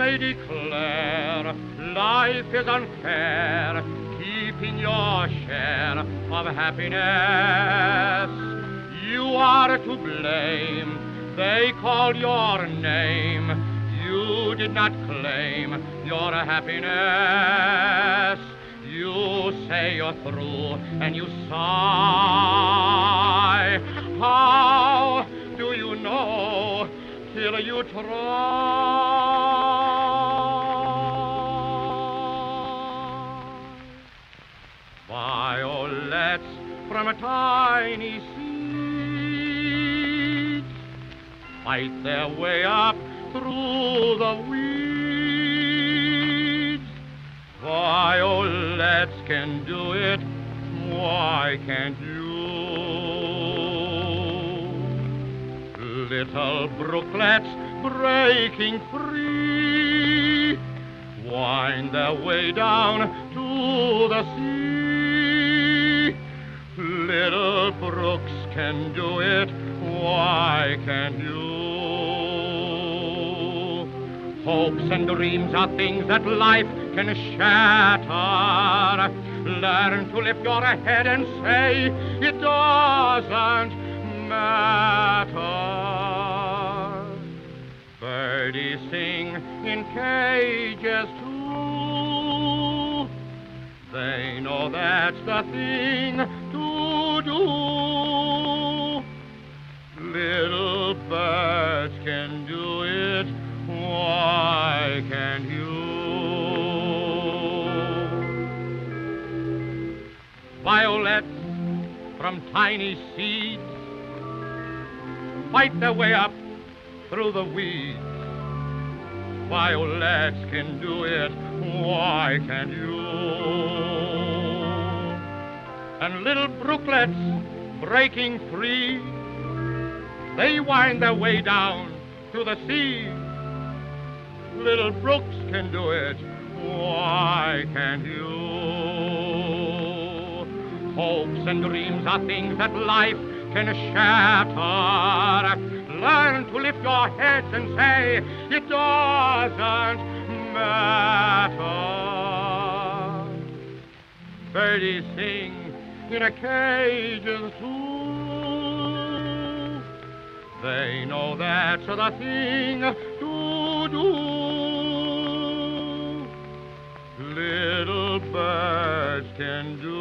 I declare life is unfair, keeping your share of happiness. You are to blame, they called your name, you did not claim your happiness. You say you're through and you sigh. How do you know till you try? Violets from a tiny seed fight their way up through the weeds. Violets oh, can do it, why can't you? Little brooklets breaking free wind their way down to the sea. Can do it, why can't you? Hopes and dreams are things that life can shatter. Learn to lift your head and say it doesn't matter. Birdies sing in cages too. They know that's the thing Violets from tiny seeds fight their way up through the weeds. Violets can do it, why can't you? And little brooklets breaking free, they wind their way down to the sea. Little brooks can do it, why can't you? Hopes and dreams are things that life can shatter. Learn to lift your heads and say, it doesn't matter. Birdies sing in a cages too. They know that's the thing to do. Little birds can do